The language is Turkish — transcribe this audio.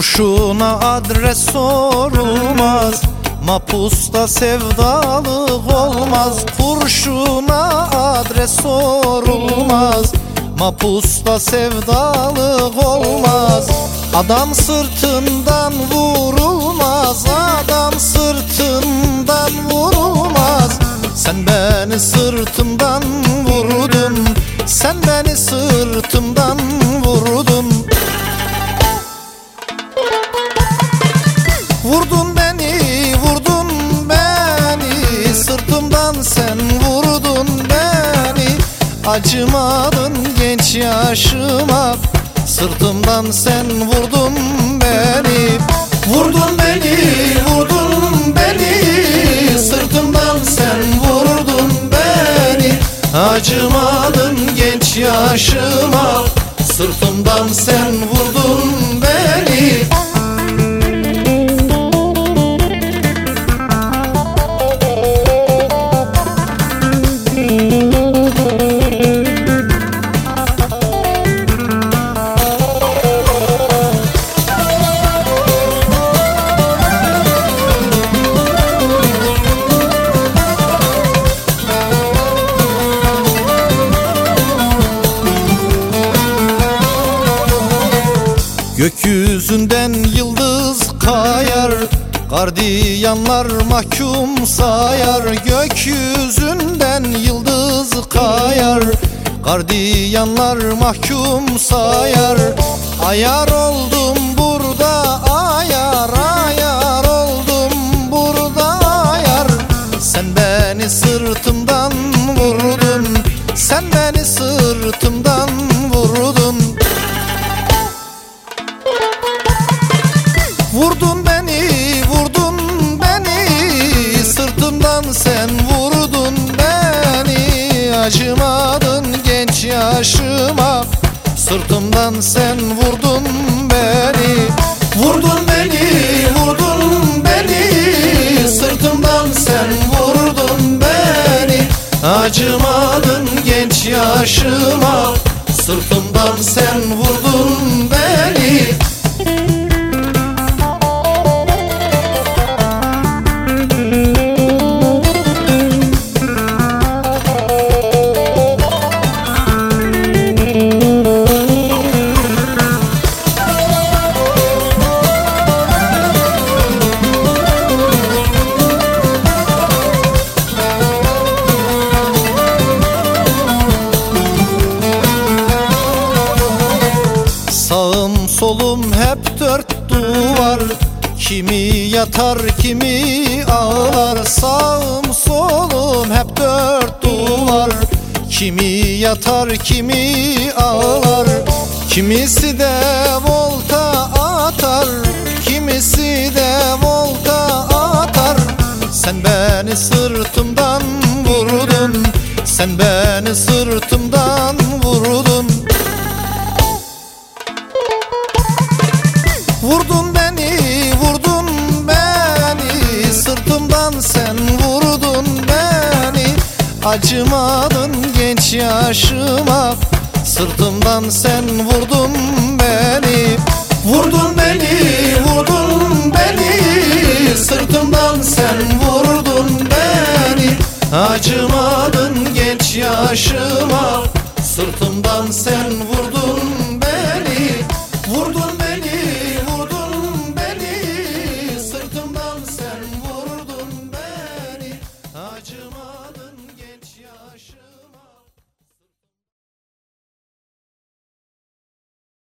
Kurşuna adres sorulmaz Mapusta sevdalık olmaz. Kurşuna adres sorulmaz Mapusta sevdalık olmaz. Adam sırtından vurulmaz Adam sırtından vurulmaz. Sen beni sırtımdan vurdun Sen beni sırtımdan Vurdun beni, vurdun beni. Sırtımdan sen vurdun beni. Acımadın genç yaşıma. Sırtımdan sen vurdun beni. Vurdun beni, vurdun beni. Sırtımdan sen vurdun beni. Acımadın genç yaşıma. Sırtımdan sen vurdun Gökyüzünden yıldız kayar Gardiyanlar mahkum sayar. Gökyüzünden yıldız kayar Gardiyanlar mahkum sayar. Ayar oldum burada ayar Ayar oldum burada ayar. Sen beni sırtımdan vurdun Vurdun beni, vurdun beni. Sırtımdan sen vurdun beni. Acımadın genç yaşıma. Sırtımdan sen vurdun beni. Vurdun beni, vurdun beni. Sırtımdan sen vurdun beni. Acımadın genç yaşıma. Sırtımdan sen vurdun Kimi yatar kimi ağlar. Sağım solum hep dört duvar. Kimi yatar kimi ağlar. Kimisi de volta atar Kimisi de volta atar. Sen beni sırtımdan vurdun Sen beni sırtımdan vurdun. Vurdun Sırtımdan sen vurdun beni Acımadın genç yaşıma. Sırtımdan sen vurdun beni Vurdun beni, vurdun beni. Sırtımdan sen vurdun beni Acımadın genç yaşıma. Sırtımdan sen